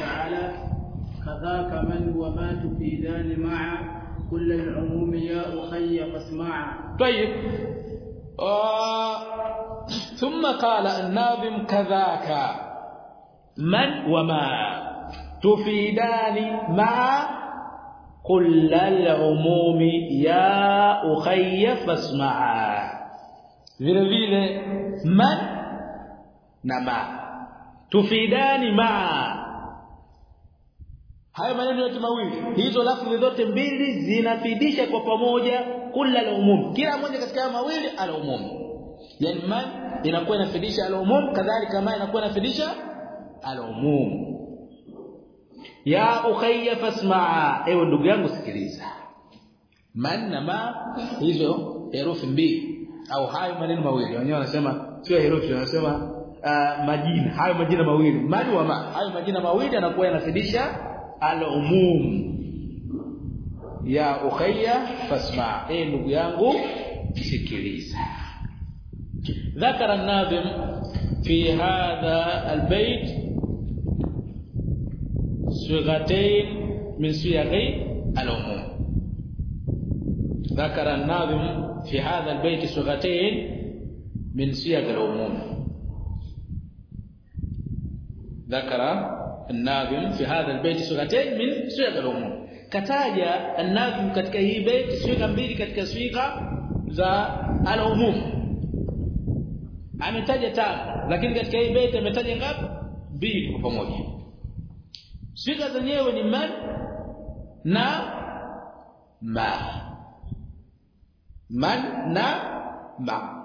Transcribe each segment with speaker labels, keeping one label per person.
Speaker 1: تعالى كذاك من وما تفيدان معا. كل العموم يا أخي فاسمعا
Speaker 2: طيب. آه ثم قال الناظم كذاك من وما تفيدان مع كل العموم يا أخي فاسمعا vile vile man na tufidani ma. Hayo maneno yote mawili hizo lafzi zote mbili zinafidisha kwa pamoja kula la umum kila moja katika hayo mawili ala umum yani man inakuwa inafidisha ala umum kadhalika ma inakuwa inafidisha ala umum ya ukhayya fasmaa ewe ndugu yangu sikiliza. Man na ma hizo herufi mbili au hayo maneno mawili. Wenyewe wanasema sio herufi wanasema uh, majina hayo majina mawili mali wa ma hayo majina mawili yanakuwa yanafidisha al-umum ya ukhayya fasma eh ndugu yangu sikiliza ذكر الناظم في هذا البيت صيغتين من صيغ العموم ذكر الناظم في هذا البيت صيغتين من صيغ العموم ذكر الناظم في هذا البيت صيغتين من صيغ العموم kataja الناظم katika hii bait swigha mbili katika swigha za al-umum ametaja tano lakini katika hii bait ametaja ngapi mbili kwa pamoja swigha zenyewe ni man na ma man na ma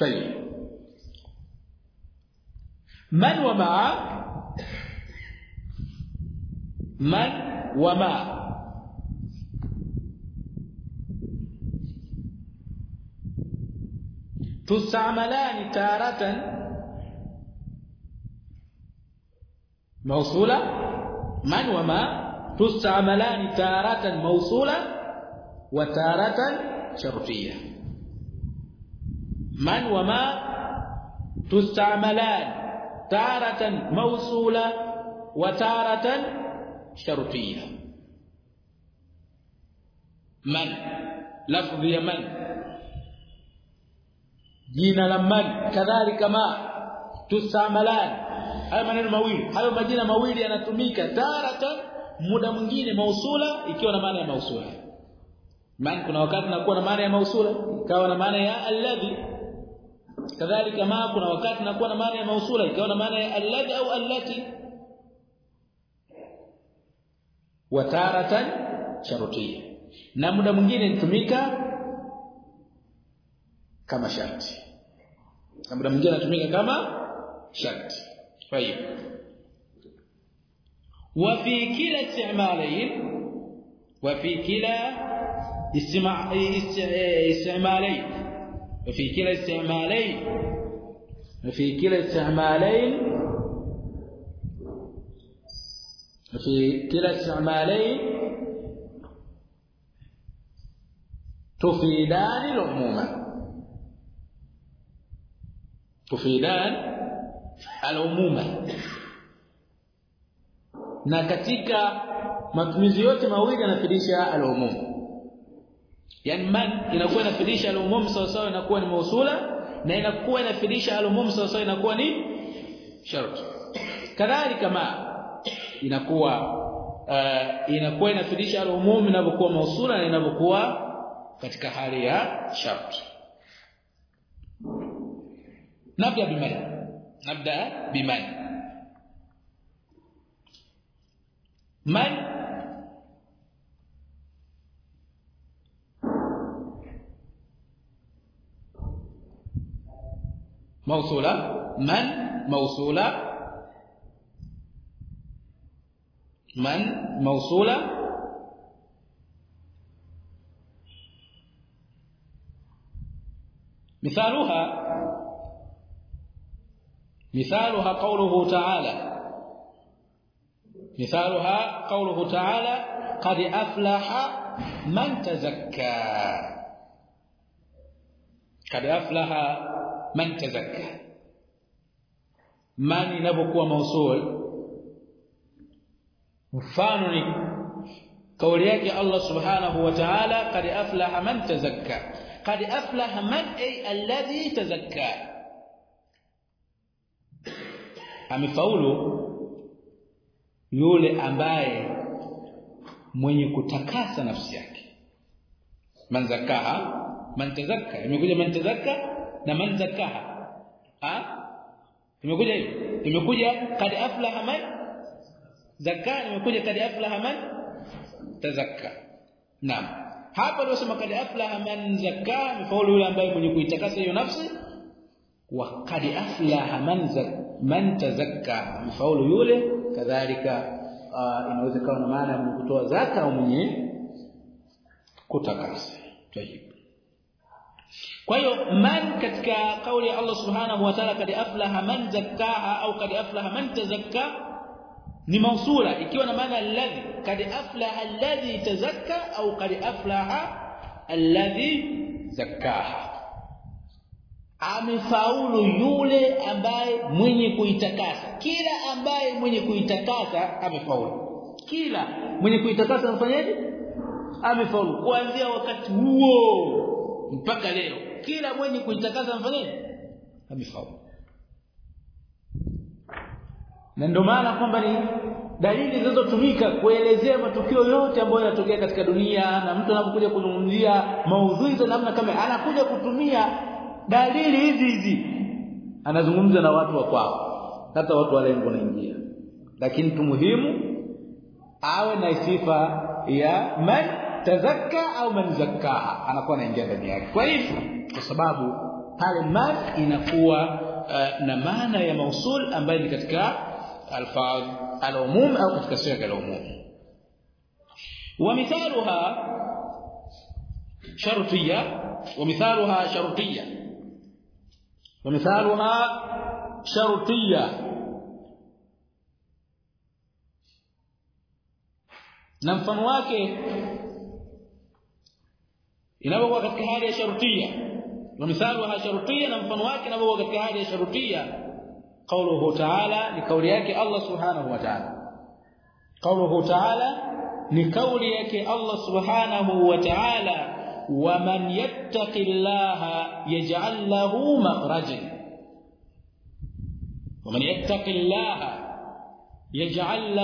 Speaker 2: طيب. من ومع من وما؟ تستعملان تارة موصولة. من وما؟ تستعملان تارة موصولة وتارة شرطية. man wama tustamalan taratan mausula wa taratan shartiyya man lafdhi ya man. Jina la man kadhalika ma tustamalan. Haya maneno mawili hayo majina mawili yanatumika taratan muda mwingine mausula ikiwa na maana ya mausula man kuna wakati nakuwa na maana ya mausula ikawa na maana ya alladhi kadhalika ma kuna wakati nakuwa na maana ya mausula ikawa na maana ya allati au allati. Wa taratan sharutiyya na muda mwingine inatumika kama sharti. Na muda mwingine inatumika kama sharti. Kwa hiyo wa fi kila istimalain wa fi kila istimalain وفي كلا استعمالين وفي كلا استعمالين وفي كلا استعمالين تفيدان العموم تفيدان العموم na katika matumizi yote mawili yanafidisha al-umum yani man inakuwa inafidisha al-umum sawa sawa inakuwa ni mausula na inakuwa inafidisha al-umum sawa sawa inakuwa ni shart. Kadhalika ma inakuwa uh, inakuwa inafidisha al-umum inapokuwa mausula na inapokuwa katika hali ya shart. Nabda biman nabda biman من موصولة من؟ موصولة من؟ موصولة مثالها مثالها قوله تعالى. مثالها قوله تعالى قد أفلح من تزكى. قد أفلح man tazakka man inapokuwa mausul mfano ni kauli yake Allah subhanahu wa ta'ala qad aflaha man tazakka. Qad aflaha man ay alladhi tazakka. Amefaulu yule ambaye mwenye kutakasa nafsi yake. Man zakaha man tazakka. Imekuja man tazakka na man zakaha ha? Imekuja hivi. Imekuja kad aflaha man zakka imekuja kad aflaha man tazakka. Naam. Hapa ndio sema kad aflaha man zakka mifaulu yule ambaye mwenye kuitakasa hiyo nafsi wa kad aflaha man man tazakka. Mifaulu yule kadhalika uh, inaweza kuwa na maana ya kutoa zaka au mwenye kutakasa. Tayib kwa hiyo man katika kauli ya Allah subhanahu wa ta'ala kad aflaha man zakkaha au kad aflaha man tazakka ni mausula ikiwa na maana alladhi kad aflaha alladhi tazakka au kad aflaha alladhi zakkaha. Amefaulu yule ambaye mwenye kuitakasa. Kila ambaye mwenye kuitakasa amefaulu. Kila mwenye kuitakasa amfanyaje amefaulu. Kuanzia wakati huo mpaka leo kila mwenye kujitakasa amfanyaje amefaulu na ndio maana kwamba ni dalili zinazotumika kuelezea matukio yote ambayo yanatokea katika dunia na mtu anapokuja kuzungumzia maudhui za namna kama anakuja kutumia dalili hizi hizi. Anazungumza na watu wa kwao. Hata watu wa lengo naingia lakini tu muhimu awe na sifa ya man tazakka au man zakkaha anakuwa anaingia ndani yake kwa hivyo kwa sababu pale man inakuwa uh, na maana ya mausul ambayo ni katika alfaz al-umum au katika siga al-umum ومثالها شرطيه ومثالها شرطيه ومثالها شرطيه na mfano wake inapokuwa katika hali ya sharutia wa mithaluha sharutia na mfano wake inapokuwa katika hali ya sharutia قوله تعالى لقول yake Allah subhanahu wa ta'ala قوله تعالى لقول yake Allah subhanahu wa ta'ala ومن يتق الله يجعل له مخرجا ومن يتق الله يجعل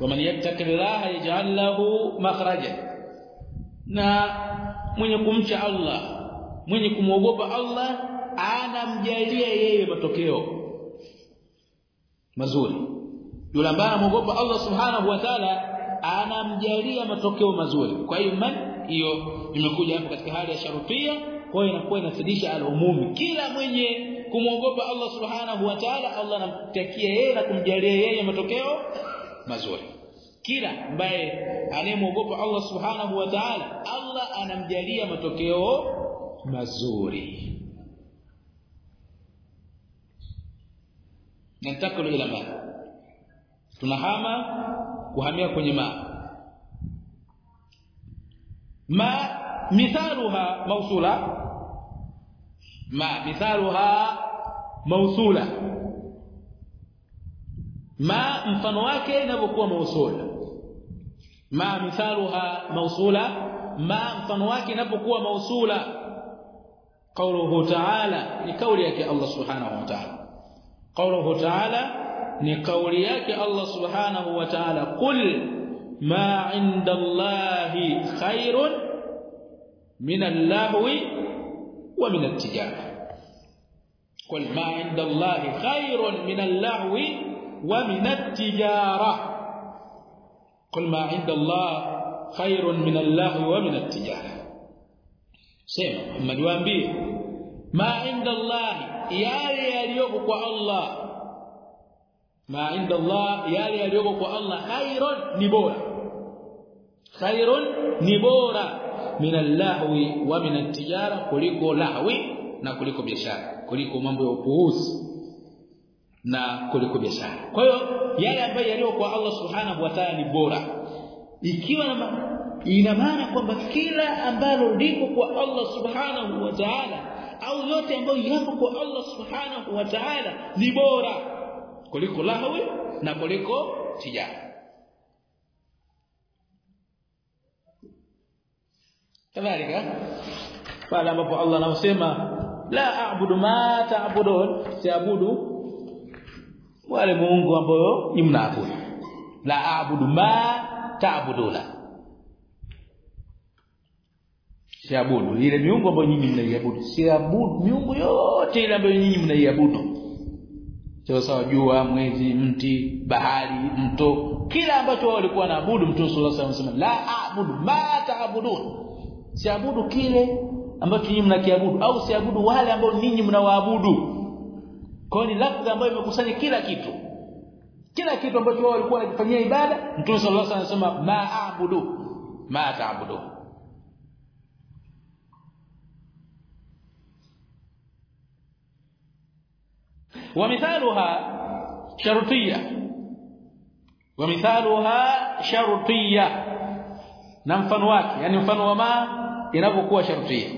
Speaker 2: waman yattaqillaha yaj'al lahu makhraja na mwenye kumcha Allah mwenye kumwogopa Allah anamjalia yeye matokeo mazuri. Yule ambaye anamwogopa Allah subhanahu wa ta'ala anamjalia matokeo mazuri. Kwa hiyo man hiyo imekuja hapo katika hali ya sharufia kwa hiyo inakuwa inasidisha alumumi. Kila mwenye kumwogopa Allah subhanahu wa ta'ala Allah anamtakia yeye na kumjalia yeye matokeo mazuri. Kila ambaye anayemwogopa Allah subhanahu wa ta'ala Allah anamjalia matokeo mazuri. Nantakulu ila ma. Tunahama kuhamia kwenye ma. Ma mithaluha mausula. Ma mithaluha mausula ma mfano wake inapokuwa mausula ma mithaluha mausula ma mfano wake inapokuwa mausula قوله تعالى لقول yake Allah subhanahu wa ta'ala قوله تعالى لقول yake Allah subhanahu wa ta'ala qul ma 'inda Allahi khairun min al-lahwi wa min at-tijara qul ma 'inda Allahi khairun min al-lahwi ومن التجارة. قل ما عند الله خير من الله ومن التجارة. سمع ما نوامبيه ما عند الله يا ليليوكو الله. ما عند الله يا ليليوكو الله خير نبورا. خير نبورا. من اللهو ومن التجارة. كلكو لهوي na kuliko biashara kuliko mambo ya na kuliko biashara kwa hiyo yale ambayo yaliyo kwa Allah subhanahu wa ta'ala ni bora. Ikiwa na ina maana kwamba kila ambalo liko kwa Allah subhanahu wa ta'ala au yote ambayo yapo kwa Allah subhanahu wa ta'ala ni bora. Kuliko lahwi na kuliko tijara. Kadhalika pale ambapo Allah anasema la a'budu ma ta'budun siabudu wale Mungu ambao ni mnaabudu. La a'budu ma ta'buduna. Siabudu. Ile miungu ambayo nyinyi mnaiabudu. Siabudu miungu yote ile ambayo nyinyi mnaiabudu. Sawa sawa jua mwezi mti bahari mto. Kila ambacho wao walikuwa naabudu mtume sallallahu alaihi wasallam la a'budu ma ta'budun. Siabudu kile ambacho nyinyi mnakiabudu au siabudu wale ambao ninyi mnawaabudu. kwa ni lafzi ambayo imekusanya kila kitu kila kitu ambacho wao walikuwa wanakifanyia ibada mtume sallallahu alaihi wasallam anasema ma a'budu ma ta'budu ومثالها شرطيه ومثالها شرطيه na mfano wake yani mfano wa ma inapokuwa sharutia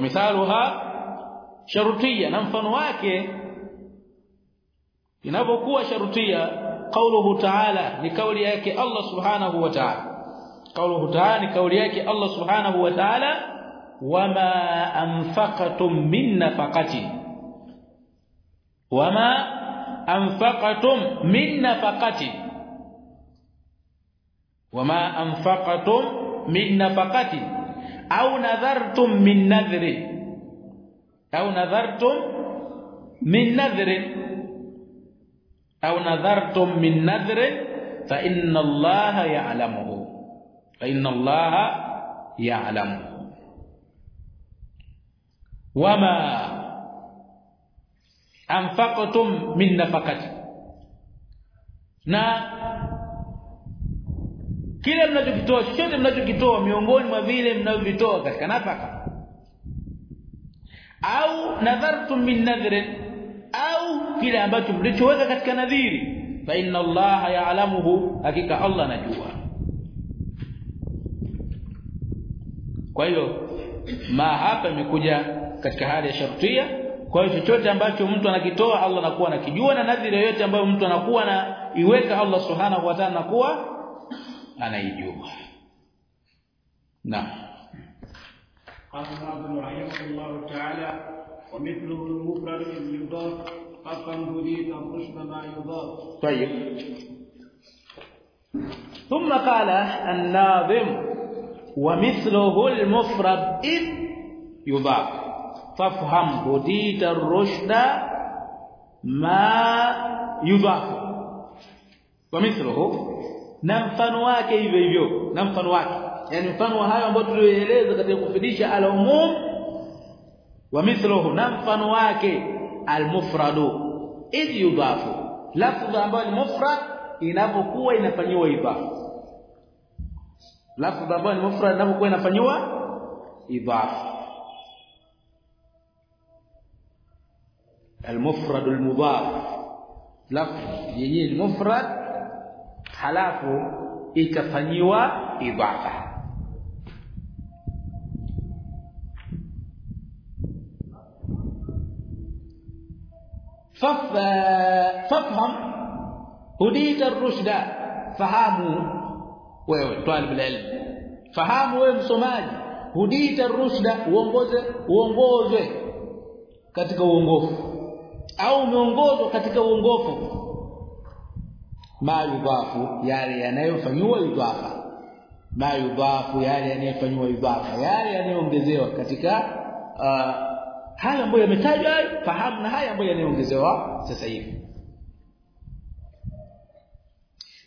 Speaker 2: mithaluha sharutia na mfano wake inapokuwa sharutia qauluhu ta'ala ni kauli yake Allah subhanahu wa ta'ala. Qauluhu ta'ala ni kauli yake Allah subhanahu wa ta'ala wama anfaqatum min nafaqati wama anfaqatum min nafaqati wama anfaqatum min nafaqatin au nadhartum min nadhri au nadhartum min nadhri au nadhartum min nadhri fa inna allaha ya'lamuhu fa inna allaha ya'lamuhu wama anfaqtum min nafaqati na kile mnachokitoa chochote mnachokitoa miongoni mwa vile mnavyovitoa katika nafaka. Au nadhartum min nadhrin au kile ambacho mlichoweka katika nadhiri. Fa inna allaha ya'lamuhu hakika Allah anajua. Kwa hiyo ma hapa imekuja katika hali ya shartia. Kwa hiyo chochote ambacho mtu anakitoa Allah anakuwa anakijua na nadhiri yoyote ambayo mtu anakuwa na iweka Allah subhanahu wa ta'ala anakuwa anaijua naam
Speaker 1: قال ابن رحمه الله تعالى ومثله المفرد إذ يضاف أفهم هديت الرشد ما يضاف.
Speaker 2: طيب. ثم قال الناظم ومثله المفرد إذ يضاف. فافهم هديت الرشد ما يضاف. ومثله na mfano wake hivyo hivyo na mfano wake yani mfano wa hayo ambayo tulioeleza katika kufidisha al-umum wa mithluhu na mfano wake al-mufradu idh yudafu lafdh ambayo ni mufrad inapokuwa inafanyiwa idafa lafdh ambayo ni mufrad inapokuwa inafanyiwa idafa المفرد المضاف لفظ yenyewe ni mufrad halafu ikafanyiwa idafa fafham hudita rushda fahamu wewe talib ilm fahamu wewe msomaji hudita rushda uongoze uongozwe katika uongofu. Au umeongozwa katika uongofu ما يضاف يعني ينفعوا يضاف ما يضاف يعني ينفعوا يضاف يعني ينيongezewa katika haya ambayo yametajwa fahamu na haya ambayo yanaongezewa sasa hivi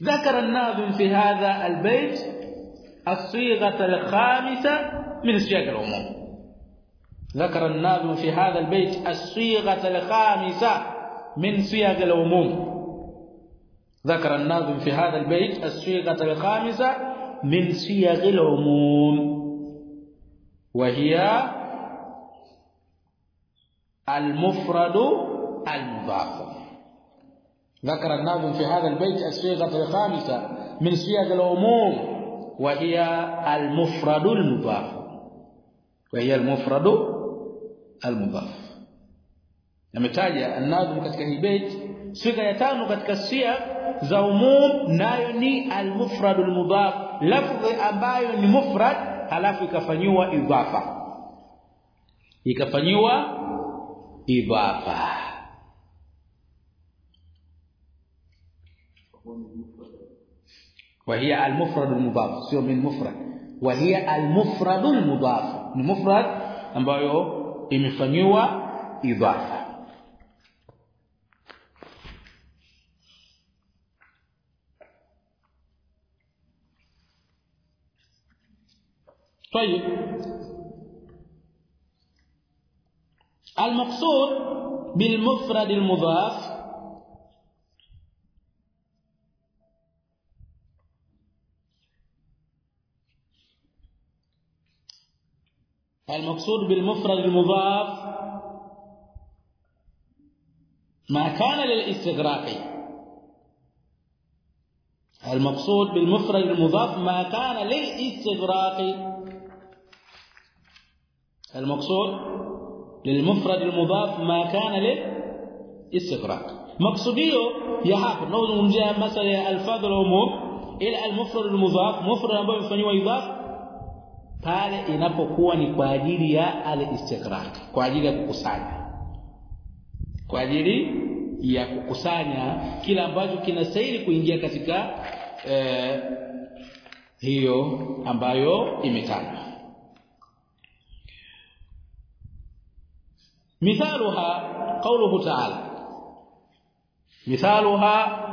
Speaker 2: ذكر الناظم في هذا البيت الصيغة الخامسة من سياق العموم. ذكر الناظم في هذا البيت الصيغة الخامسة من سياق العموم. ذكر الناظم في هذا البيت الصيغة الخامسة من صيغ العموم وهي المفرد المضاف ذكر الناظم في هذا البيت الصيغة الخامسة من صيغ العموم وهي المفرد المضاف. وهي المفرد المضاف. ametaja an-nazm katika bait siga ya tano katika sia za umum nayo ni al-mufrad al-mudaf lafzi ambayo ni mufrad halafu ikafanywa idhafa ikafanywa idhafa وهي المفرد المضاف sio min mufrad وهي المفرد المضاف ni mufrad ambayo imefanywa idhafa طيب. المقصود بالمفرد المضاف المقصود بالمفرد المضاف ما كان للاستغراق المقصود بالمفرد المضاف ما كان للاستغراق المقصود للمفرد المضاف ما كان للاستغراق مقصوديه ya hapo tunazungumzia masala ya alfadh al-umum ila al-mufrad al-mudhaf mufrad ambayo imefanywa idhaf pale inapokuwa ni kwa ajili ya al-istighraq kwa ajili ya kukusanya kwa ajili ya kukusanya kila ambacho kinastahili kuingia katika eh, hiyo ambayo imetajwa مثالها قوله تعالى. مثالها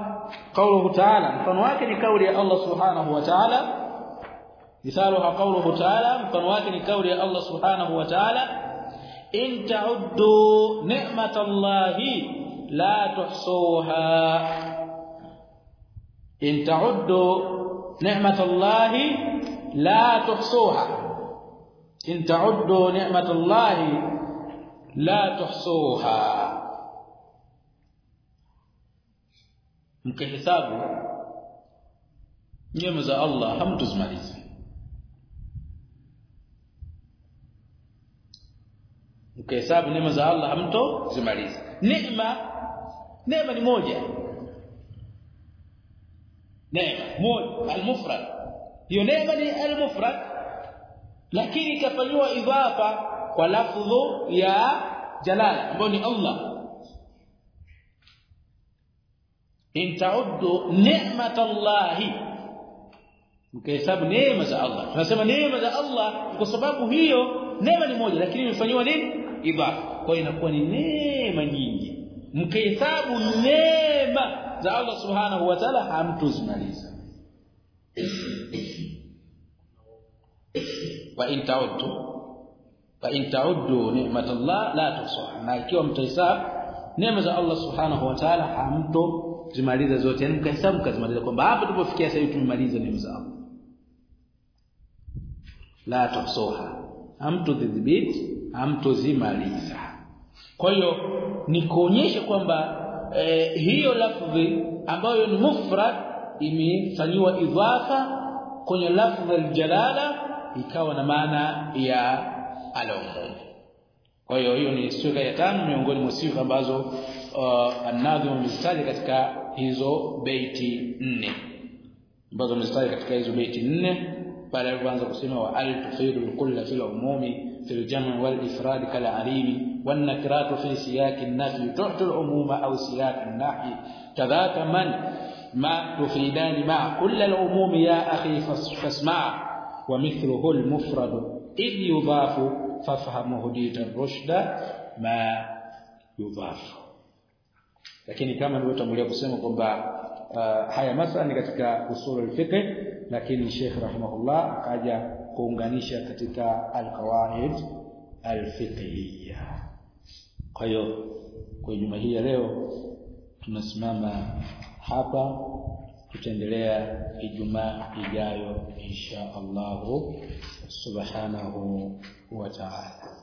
Speaker 2: قوله تعالى. فنواك لقول الله سبحانه وتعالى. مثالها قوله تعالى. فنواك لقول الله سبحانه وتعالى. إن تعدوا نعمة الله لا تحصوها. إن تعدوا نعمة الله لا تحصوها. إن تعدوا نعمة الله la tuhsuha. Mkihesabu neema za Allah hamtuzimaliza mkihesabu neema za Allah hamtozimaliza neema neema ni moja. Neema moja almufrad. Hiyo neema ni almufrad lakini ikafanywa idhafa kwa lafdhu ya jalala ambayo ni Allah in ta'uddu ni'matallahi mkihesabu neema za Allah tunasema neema za Allah kwa sababu hiyo neema ni moja lakini imefanywa nini idhafa kwa hiyo inakuwa ni neema nyingi mkihesabu neema za Allah subhanahu wa ta'ala hamtuzimaliza wa in ta'uddu fa in ta'uddu ni'matallah la tuhsuha. Na ikiwa mtahesabu neema za Allah subhanahu wa ta'ala hamto zimaliza zote. Yani mkahesabu mkazimaliza kwamba hapa tulipofikia sasa hivi tumemaliza neema za Allah. La tuhsuha. Hamtodhibiti hamtozimaliza. Kwa hiyo ni kuonyesha kwamba eh, hiyo lafdhi ambayo ni mufrad imefanyiwa idhafa kwenye lafdhi aljalala ikawa na maana ya al-umum kwa hiyo hiyo ni sifa ya tano miongoni mwa sifa ambazo uh, an-nadhim amezitaja katika hizo beiti nne. Ambazo amezitaja katika hizo beiti nne pale alipoanza kusema wa al tufidu al-kull fil umumi fil jam' wal ifrad fi siyaq an-nafi tu'tu al-umuma aw siyaq an-nahi kadhaka man ma tufidani ma kull al-umum ya akhi fasma' wa mithluhu al-mufrad idh yudafu fafahamu hudita rushda ma yudhafu lakini kama nilivyotangulia kusema kwamba uh, haya masala ni katika usul al-fiqh lakini Sheikh rahimahullah akaja kuunganisha katika al-qawaid al-fiqhiyya. Kwa hiyo kwa juma hii ya leo tunasimama hapa tutaendelea Ijumaa ijayo insha Allahu subhanahu wa ta'ala